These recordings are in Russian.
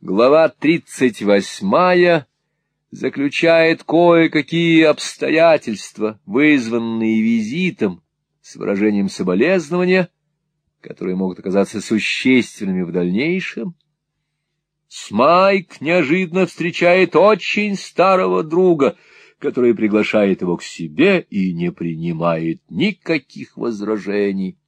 Глава тридцать восьмая заключает кое-какие обстоятельства, вызванные визитом с выражением соболезнования, которые могут оказаться существенными в дальнейшем. Смайк неожиданно встречает очень старого друга, который приглашает его к себе и не принимает никаких возражений.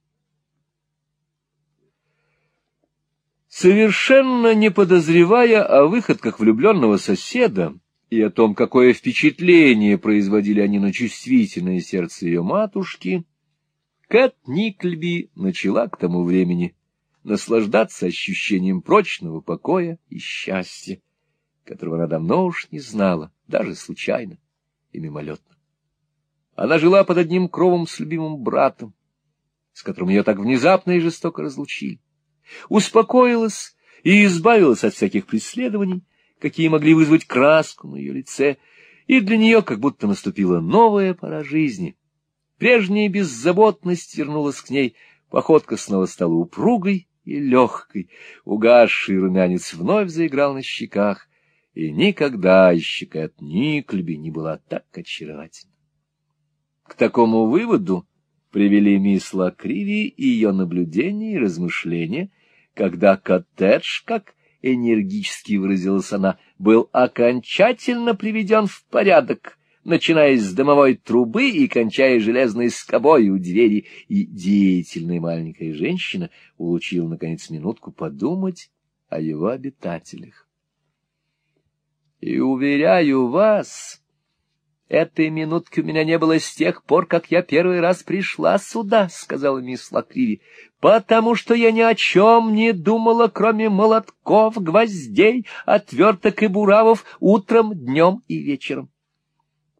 Совершенно не подозревая о выходках влюбленного соседа и о том, какое впечатление производили они на чувствительное сердце ее матушки, Кэт Никльби начала к тому времени наслаждаться ощущением прочного покоя и счастья, которого она давно уж не знала, даже случайно и мимолетно. Она жила под одним кровом с любимым братом, с которым ее так внезапно и жестоко разлучили успокоилась и избавилась от всяких преследований, какие могли вызвать краску на ее лице, и для нее как будто наступила новая пора жизни. Прежняя беззаботность вернулась к ней, походка снова стала упругой и легкой, угасший румянец вновь заиграл на щеках, и никогда еще от Никльби не была так очаровательна. К такому выводу привели мисс Лакриви и ее наблюдения и размышления — когда коттедж, как энергически выразилась она, был окончательно приведен в порядок, начиная с дымовой трубы и кончая железной скобой у двери, и деятельная маленькая женщина улучила, наконец, минутку подумать о его обитателях. И уверяю вас, Этой минутки у меня не было с тех пор, как я первый раз пришла сюда, — сказала мисс Лакриви, — потому что я ни о чем не думала, кроме молотков, гвоздей, отверток и буравов утром, днем и вечером. —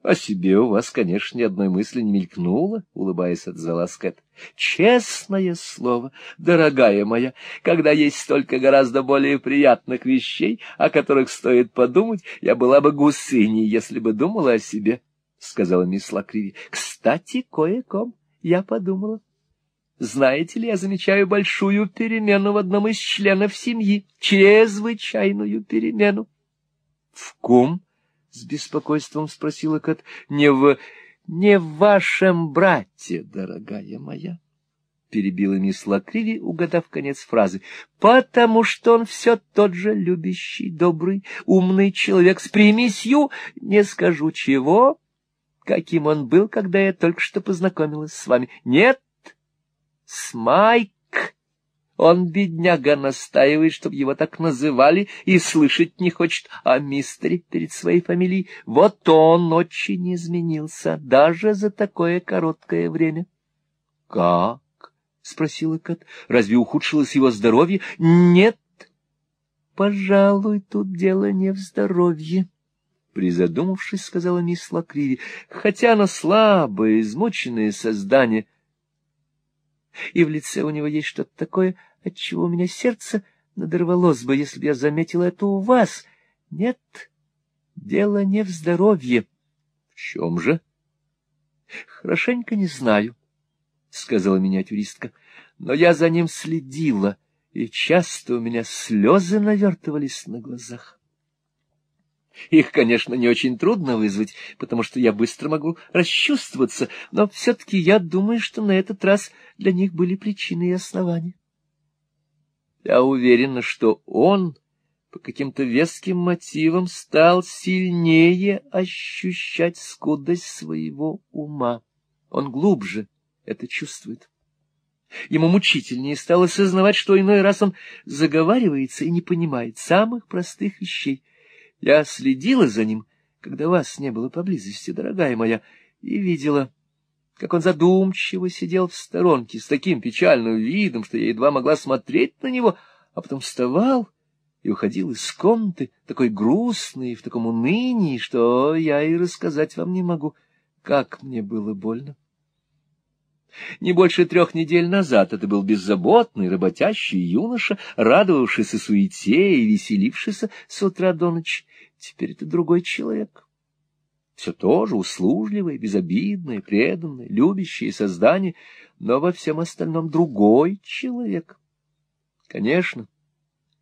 О себе у вас, конечно, ни одной мысли не мелькнуло, — улыбаясь, отзалась Кэт. — Честное слово, дорогая моя, когда есть столько гораздо более приятных вещей, о которых стоит подумать, я была бы гусыней, если бы думала о себе, — сказала мисс Лакриви. — Кстати, кое-ком я подумала. Знаете ли, я замечаю большую перемену в одном из членов семьи, чрезвычайную перемену. — В ком? —— с беспокойством спросила Кат. — Не в... не в вашем брате, дорогая моя, — перебила мисс Лакриви, угадав конец фразы, — потому что он все тот же любящий, добрый, умный человек с примесью, не скажу чего, каким он был, когда я только что познакомилась с вами. Нет, Смайк он, бедняга, настаивает, чтобы его так называли, и слышать не хочет о мистере перед своей фамилией. Вот он очень изменился, даже за такое короткое время. — Как? — спросила Кат. — Разве ухудшилось его здоровье? — Нет. — Пожалуй, тут дело не в здоровье. Призадумавшись, сказала мисс Лакриви, хотя она слабое, измученное создание, и в лице у него есть что-то такое отчего у меня сердце надорвалось бы, если бы я заметила это у вас. Нет, дело не в здоровье. — В чем же? — Хорошенько не знаю, — сказала миниатюристка, — но я за ним следила, и часто у меня слезы навертывались на глазах. Их, конечно, не очень трудно вызвать, потому что я быстро могу расчувствоваться, но все-таки я думаю, что на этот раз для них были причины и основания. Я уверена, что он по каким-то веским мотивам стал сильнее ощущать скудость своего ума. Он глубже это чувствует. Ему мучительнее стало сознавать, что иной раз он заговаривается и не понимает самых простых вещей. Я следила за ним, когда вас не было поблизости, дорогая моя, и видела как он задумчиво сидел в сторонке с таким печальным видом, что я едва могла смотреть на него, а потом вставал и уходил из комнаты, такой грустный, в таком унынии, что я и рассказать вам не могу, как мне было больно. Не больше трех недель назад это был беззаботный, работящий юноша, радовавшийся суете и веселившийся с утра до ночи. Теперь это другой человек все тоже услужливое, безобидное, преданное, любящее создание, но во всем остальном другой человек. Конечно,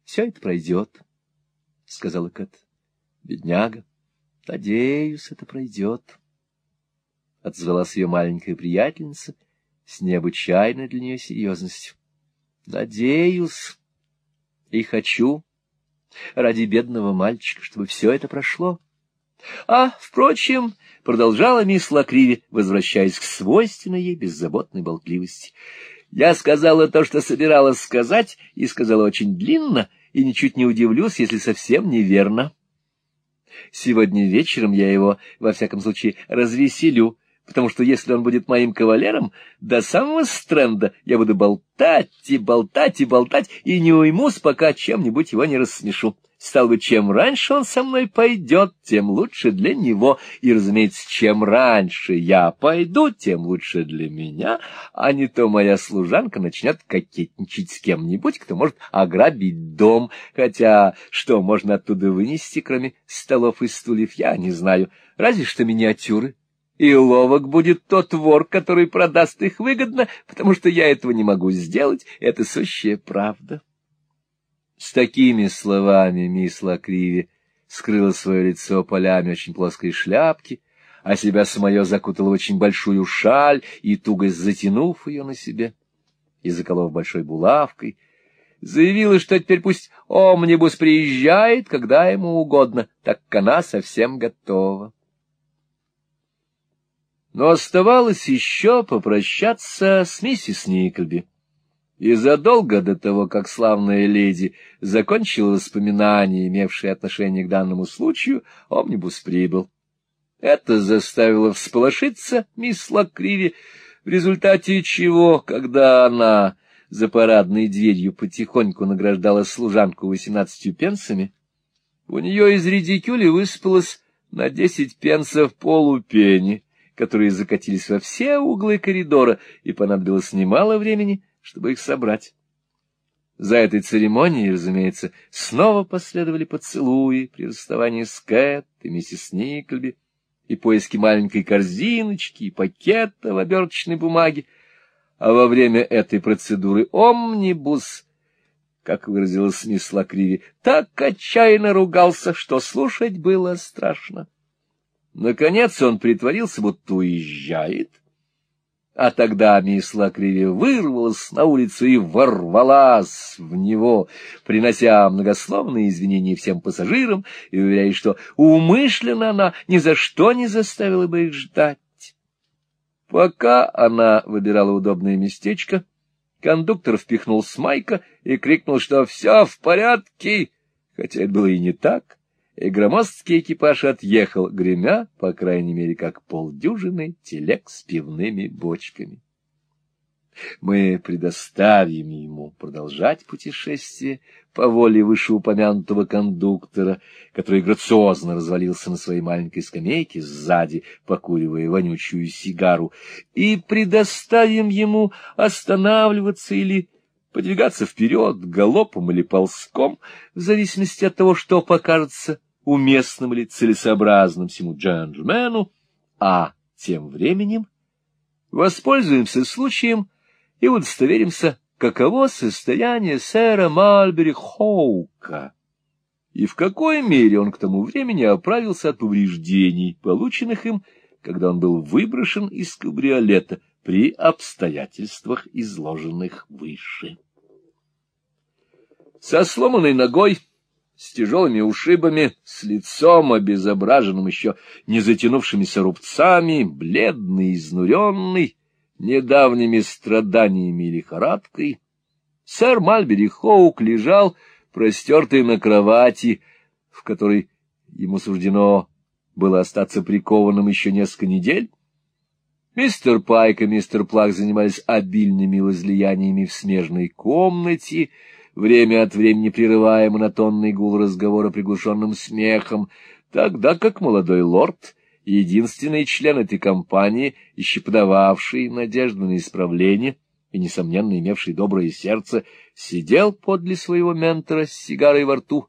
все это пройдет. сказала Кэт. — Бедняга. Надеюсь, это пройдет. Отзвалась ее маленькая приятельница с необычайной для нее серьезностью. — Надеюсь и хочу ради бедного мальчика, чтобы все это прошло. А, впрочем, — продолжала мисс Лакриви, возвращаясь к свойственной ей беззаботной болтливости, — я сказала то, что собиралась сказать, и сказала очень длинно, и ничуть не удивлюсь, если совсем неверно. Сегодня вечером я его, во всяком случае, развеселю, потому что если он будет моим кавалером, до самого стренда я буду болтать и болтать и болтать, и не уймусь, пока чем-нибудь его не рассмешу. Стал бы, чем раньше он со мной пойдет, тем лучше для него. И, разумеется, чем раньше я пойду, тем лучше для меня, а не то моя служанка начнет кокетничать с кем-нибудь, кто может ограбить дом. Хотя что можно оттуда вынести, кроме столов и стульев, я не знаю. Разве что миниатюры. И ловок будет тот вор, который продаст их выгодно, потому что я этого не могу сделать. Это сущая правда. С такими словами мисс Лакриви скрыла свое лицо полями очень плоской шляпки, а себя самое закутала в очень большую шаль и, туго затянув ее на себе и заколов большой булавкой, заявила, что теперь пусть омнибус приезжает, когда ему угодно, так как она совсем готова. Но оставалось еще попрощаться с миссис Никльби и задолго до того, как славная леди закончила воспоминания, имевшие отношение к данному случаю, омнибус прибыл. Это заставило всполошиться мисс Лакриви, в результате чего, когда она за парадной дверью потихоньку награждала служанку восемнадцатью пенсами, у нее из редикюли выспалось на десять пенсов полупени, которые закатились во все углы коридора, и понадобилось немало времени — чтобы их собрать. За этой церемонией, разумеется, снова последовали поцелуи при расставании с Кэт и миссис Никльби, и поиски маленькой корзиночки, и пакета в оберточной бумаге, а во время этой процедуры «Омнибус», как выразилась мисс Лакриви, так отчаянно ругался, что слушать было страшно. Наконец он притворился, будто уезжает, а тогда мисс Лакриви вырвалась на улицу и ворвалась в него, принося многословные извинения всем пассажирам и уверяя, что умышленно она ни за что не заставила бы их ждать. Пока она выбирала удобное местечко, кондуктор впихнул Смайка и крикнул, что все в порядке, хотя это было и не так и громоздкий экипаж отъехал, гремя, по крайней мере, как полдюжины телег с пивными бочками. Мы предоставим ему продолжать путешествие по воле вышеупомянутого кондуктора, который грациозно развалился на своей маленькой скамейке сзади, покуривая вонючую сигару, и предоставим ему останавливаться или подвигаться вперед галопом или ползком, в зависимости от того, что покажется уместным или целесообразным всему джентльмену, а тем временем воспользуемся случаем и удостоверимся, каково состояние сэра Мальбери Хоука и в какой мере он к тому времени оправился от повреждений, полученных им, когда он был выброшен из кабриолета при обстоятельствах, изложенных выше. Со сломанной ногой с тяжелыми ушибами, с лицом обезображенным еще не затянувшимися рубцами, бледный, изнуренный, недавними страданиями и лихорадкой, сэр Мальбери Хоук лежал, простертый на кровати, в которой ему суждено было остаться прикованным еще несколько недель. Мистер Пайк и мистер Плак занимались обильными возлияниями в смежной комнате, время от времени прерывая монотонный гул разговора приглушенным смехом, тогда как молодой лорд, единственный член этой компании, еще подававший надежду на исправление и, несомненно, имевший доброе сердце, сидел подле своего ментора с сигарой во рту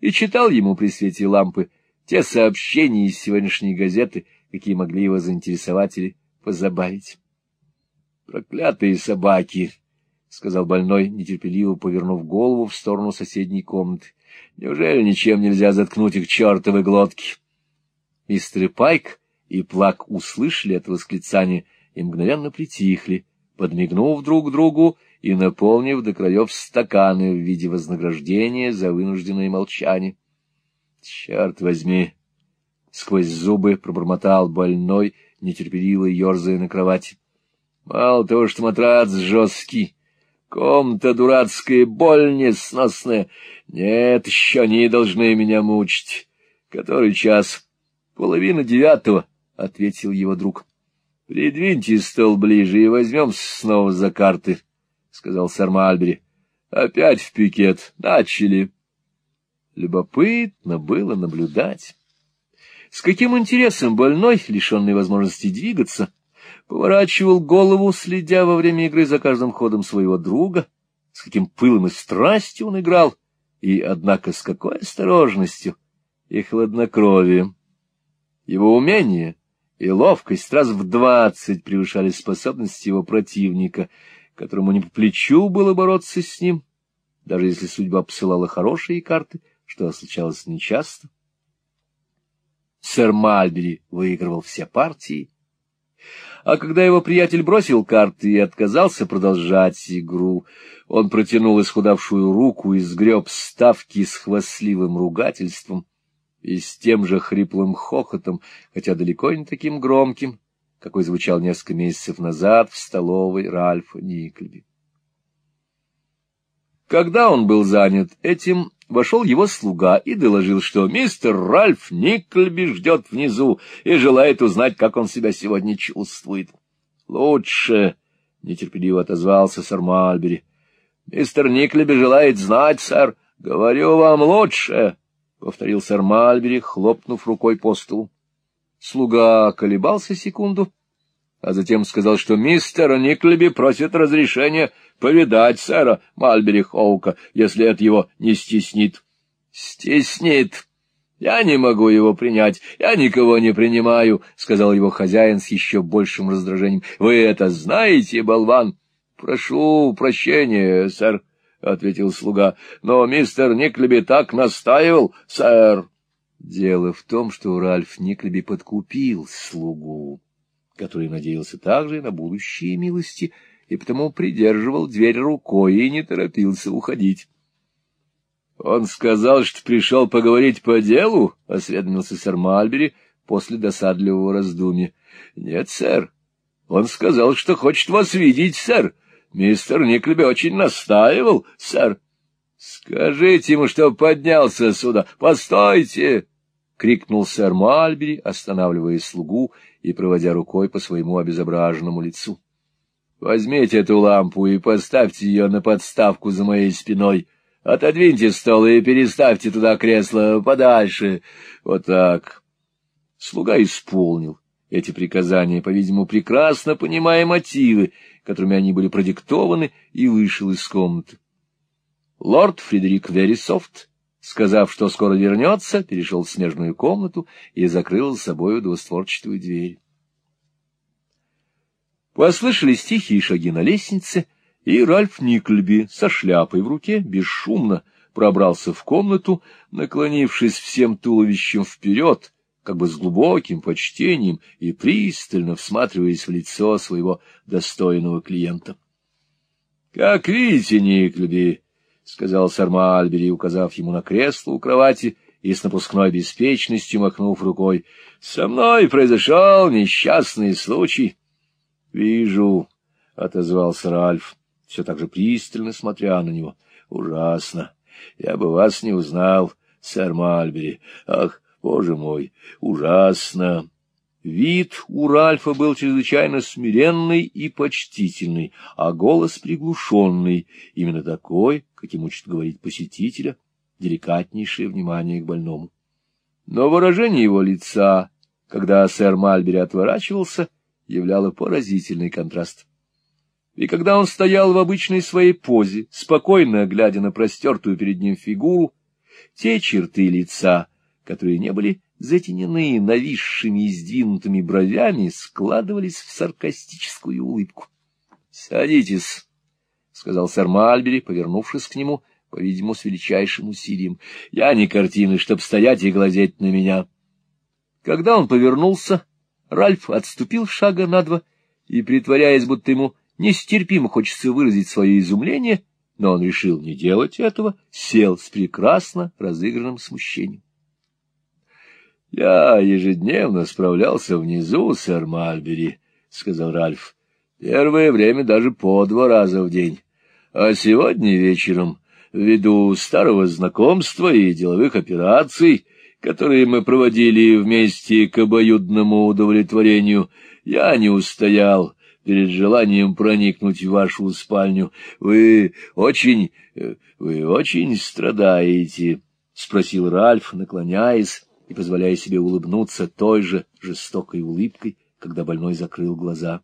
и читал ему при свете лампы те сообщения из сегодняшней газеты, какие могли его заинтересовать или позабавить. Проклятые собаки! — сказал больной, нетерпеливо повернув голову в сторону соседней комнаты. Неужели ничем нельзя заткнуть их чертовы глотки? Мистер Пайк и Плак услышали это восклицание и мгновенно притихли, подмигнув друг другу и наполнив до краев стаканы в виде вознаграждения за вынужденное молчание. — Черт возьми! — сквозь зубы пробормотал больной, нетерпеливо ерзая на кровати. — Мало того, что матрац жесткий, комната дурацкая, боль несносная. Нет, еще они должны меня мучить. Который час? Половина девятого, — ответил его друг. — Придвиньте стол ближе и возьмем снова за карты, — сказал сэр Мальбери. — Опять в пикет. Начали. Любопытно было наблюдать. С каким интересом больной, лишенный возможности двигаться, поворачивал голову, следя во время игры за каждым ходом своего друга, с каким пылом и страстью он играл, и, однако, с какой осторожностью и хладнокровием. Его умение и ловкость раз в двадцать превышали способности его противника, которому не по плечу было бороться с ним, даже если судьба посылала хорошие карты, что случалось нечасто. Сэр Мальбери выигрывал все партии, а когда его приятель бросил карты и отказался продолжать игру, он протянул исхудавшую руку и сгреб ставки с хвастливым ругательством, и с тем же хриплым хохотом, хотя далеко не таким громким, какой звучал несколько месяцев назад в столовой Ральфа Никльби. Когда он был занят этим, вошел его слуга и доложил, что мистер Ральф Никльби ждет внизу и желает узнать, как он себя сегодня чувствует. — Лучше, — нетерпеливо отозвался сэр Мальбери. — Мистер Никльби желает знать, сэр. Говорю вам, лучше повторил сэр Мальбери, хлопнув рукой по столу. Слуга колебался секунду, а затем сказал, что мистер Никлеби просит разрешения повидать сэра Мальбери Хоука, если это его не стеснит. — Стеснит. Я не могу его принять, я никого не принимаю, — сказал его хозяин с еще большим раздражением. — Вы это знаете, болван? — Прошу прощения, сэр. — ответил слуга. — Но мистер Никлеби так настаивал, сэр. Дело в том, что Ральф Никлеби подкупил слугу, который надеялся также и на будущие милости, и потому придерживал дверь рукой и не торопился уходить. — Он сказал, что пришел поговорить по делу? — осведомился сэр Мальбери после досадливого раздумья. — Нет, сэр. Он сказал, что хочет вас видеть, сэр. Мистер Никлеби очень настаивал, сэр. — Скажите ему, что поднялся сюда. Постойте! — крикнул сэр Мальбери, останавливая слугу и проводя рукой по своему обезображенному лицу. — Возьмите эту лампу и поставьте ее на подставку за моей спиной. Отодвиньте стол и переставьте туда кресло подальше. Вот так. Слуга исполнил эти приказания, по-видимому, прекрасно понимая мотивы, которыми они были продиктованы, и вышел из комнаты. Лорд Фредерик Верисофт, сказав, что скоро вернется, перешел в смежную комнату и закрыл с собою двустворчатую дверь. Послышались тихие шаги на лестнице, и Ральф Никльби со шляпой в руке бесшумно пробрался в комнату, наклонившись всем туловищем вперед, как бы с глубоким почтением и пристально всматриваясь в лицо своего достойного клиента. — Как видите, Никлеби, — сказал сэр Мальбери, указав ему на кресло у кровати и с напускной беспечностью махнув рукой, — со мной произошел несчастный случай. — Вижу, — отозвался Ральф, все так же пристально смотря на него. — Ужасно. Я бы вас не узнал, сэр Мальбери. Ах, Боже мой, ужасно! Вид у Ральфа был чрезвычайно смиренный и почтительный, а голос приглушенный, именно такой, каким учит говорить посетителя, деликатнейшее внимание к больному. Но выражение его лица, когда сэр Мальбери отворачивался, являло поразительный контраст. И когда он стоял в обычной своей позе, спокойно глядя на простертую перед ним фигуру, те черты лица, которые не были затенены нависшими и сдвинутыми бровями, складывались в саркастическую улыбку. — Садитесь, — сказал сэр Мальбери, повернувшись к нему, по-видимому, с величайшим усилием. — Я не картины, чтоб стоять и глазеть на меня. Когда он повернулся, Ральф отступил шага на два и, притворяясь, будто ему нестерпимо хочется выразить свое изумление, но он решил не делать этого, сел с прекрасно разыгранным смущением. — Я ежедневно справлялся внизу, сэр Мальбери, — сказал Ральф. — Первое время даже по два раза в день. А сегодня вечером, ввиду старого знакомства и деловых операций, которые мы проводили вместе к обоюдному удовлетворению, я не устоял перед желанием проникнуть в вашу спальню. Вы очень... вы очень страдаете, — спросил Ральф, наклоняясь и позволяя себе улыбнуться той же жестокой улыбкой, когда больной закрыл глаза.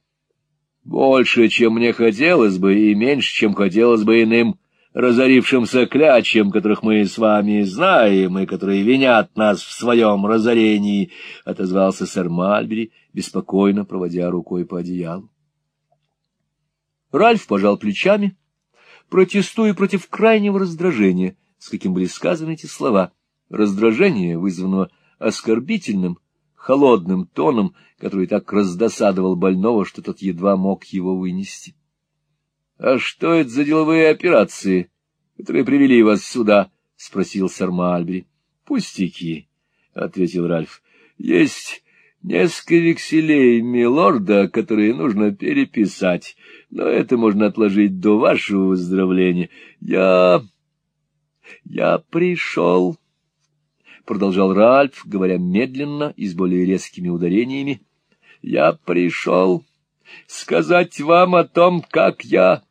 — Больше, чем мне хотелось бы, и меньше, чем хотелось бы иным, разорившимся клячем, которых мы с вами знаем и которые винят нас в своем разорении, — отозвался сэр Мальбери, беспокойно проводя рукой по одеялу. Ральф пожал плечами, протестуя против крайнего раздражения, с каким были сказаны эти слова, раздражения, вызванного оскорбительным, холодным тоном, который так раздосадовал больного, что тот едва мог его вынести. — А что это за деловые операции, которые привели вас сюда? — спросил сэр Мальбери. — Пустяки, — ответил Ральф. — Есть несколько векселей милорда, которые нужно переписать, но это можно отложить до вашего выздоровления. Я... я пришел... — продолжал Ральф, говоря медленно и с более резкими ударениями. — Я пришел сказать вам о том, как я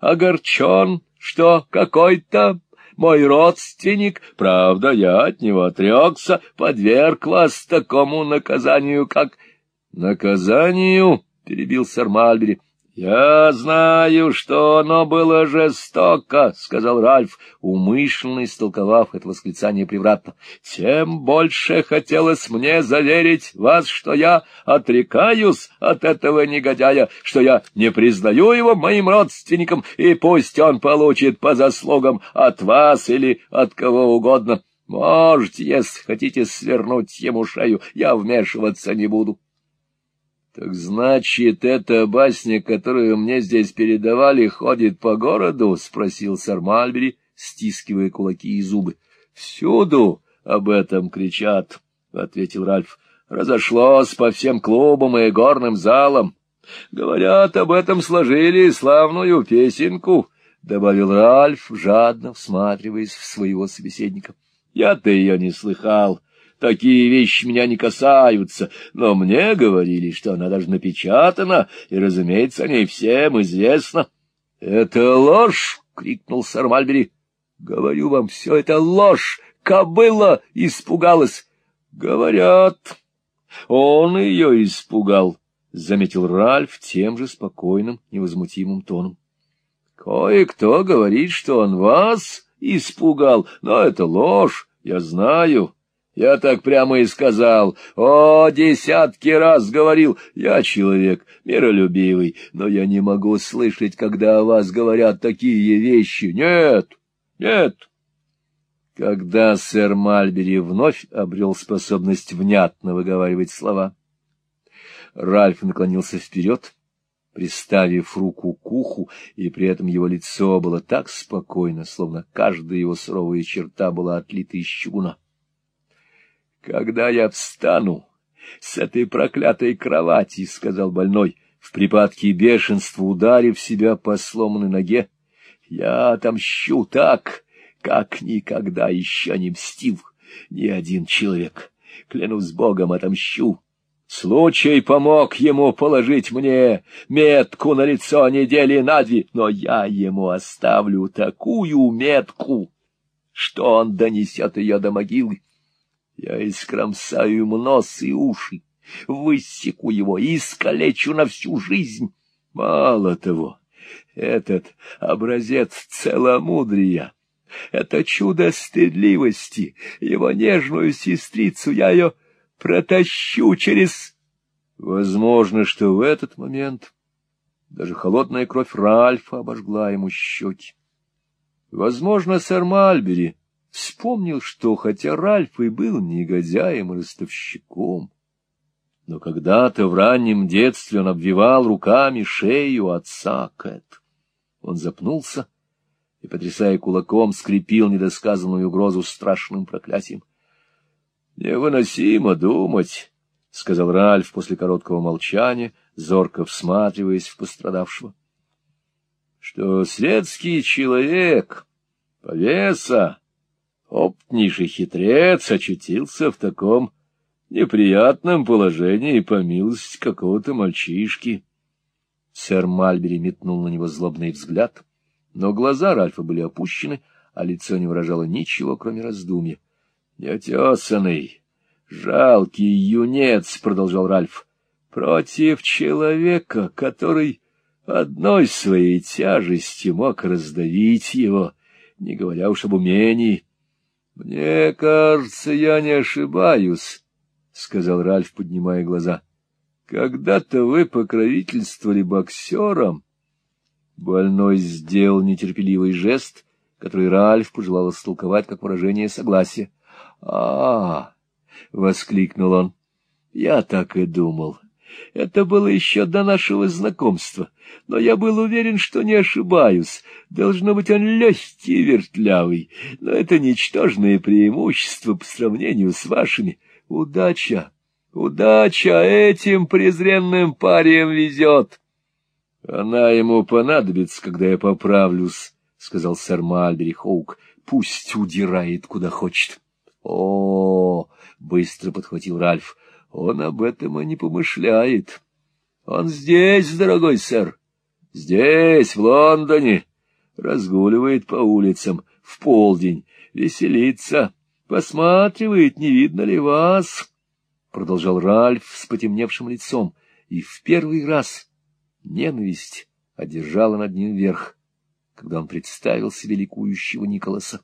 огорчен, что какой-то мой родственник, правда, я от него отрекся, подверг вас такому наказанию, как... — Наказанию? — перебил сэр Мальбери. «Я знаю, что оно было жестоко», — сказал Ральф, умышленно истолковав это восклицание превратно. «Тем больше хотелось мне заверить вас, что я отрекаюсь от этого негодяя, что я не признаю его моим родственником, и пусть он получит по заслугам от вас или от кого угодно. Можете, если хотите свернуть ему шею, я вмешиваться не буду». Так значит, эта басня, которую мне здесь передавали, ходит по городу? — спросил сэр Мальбери, стискивая кулаки и зубы. — Всюду об этом кричат, — ответил Ральф. — Разошлось по всем клубам и горным залам. Говорят, об этом сложили славную песенку, — добавил Ральф, жадно всматриваясь в своего собеседника. — Я-то ее не слыхал. — Такие вещи меня не касаются, но мне говорили, что она даже напечатана, и, разумеется, о ней всем известно. — Это ложь! — крикнул сэр Мальбери. — Говорю вам, все это ложь! Кобыла испугалась! — Говорят, он ее испугал, — заметил Ральф тем же спокойным, невозмутимым тоном. — Кое-кто говорит, что он вас испугал, но это ложь, я знаю. — я так прямо и сказал. О, десятки раз говорил. Я человек миролюбивый, но я не могу слышать, когда о вас говорят такие вещи. Нет, нет. Когда сэр Мальбери вновь обрел способность внятно выговаривать слова, Ральф наклонился вперед, приставив руку к уху, и при этом его лицо было так спокойно, словно каждая его суровая черта была отлита из чугуна. Когда я встану с этой проклятой кровати, — сказал больной, в припадке бешенства ударив себя по сломанной ноге, — я отомщу так, как никогда еще не мстил ни один человек. Клянусь Богом, отомщу. Случай помог ему положить мне метку на лицо недели на две, но я ему оставлю такую метку, что он донесет ее до могилы. Я искромсаю ему нос и уши, высеку его и искалечу на всю жизнь. Мало того, этот образец целомудрия, это чудо стыдливости, его нежную сестрицу, я ее протащу через... Возможно, что в этот момент даже холодная кровь Ральфа обожгла ему щеки. Возможно, сэр Мальбери вспомнил, что хотя Ральф и был негодяем и ростовщиком, но когда-то в раннем детстве он обвивал руками шею отца Кэт. Он запнулся и, потрясая кулаком, скрепил недосказанную угрозу страшным проклятием. — Невыносимо думать, — сказал Ральф после короткого молчания, зорко всматриваясь в пострадавшего, — что светский человек, повеса, опытнейший хитрец очутился в таком неприятном положении по милости какого-то мальчишки. Сэр Мальбери метнул на него злобный взгляд, но глаза Ральфа были опущены, а лицо не выражало ничего, кроме раздумья. — Неотесанный, жалкий юнец, — продолжал Ральф, — против человека, который одной своей тяжестью мог раздавить его, не говоря уж об умении. — Мне кажется, я не ошибаюсь, — сказал Ральф, поднимая глаза. — Когда-то вы покровительствовали боксерам, Больной сделал нетерпеливый жест, который Ральф пожелал истолковать как выражение согласия. а, -а, -а воскликнул он. — Я так и думал. Это было еще до нашего знакомства, но я был уверен, что не ошибаюсь. Должно быть, он легкий и вертлявый, но это ничтожное преимущество по сравнению с вашими. Удача, удача этим презренным париям везет. — Она ему понадобится, когда я поправлюсь, — сказал сэр Мальбери Хоук. — Пусть удирает, куда хочет. — О, — быстро подхватил Ральф, — он об этом и не помышляет. Он здесь, дорогой сэр, здесь, в Лондоне, разгуливает по улицам в полдень, веселится, посматривает, не видно ли вас, — продолжал Ральф с потемневшим лицом, и в первый раз Ненависть одержала над ним верх, когда он представил себе ликующего Николаса.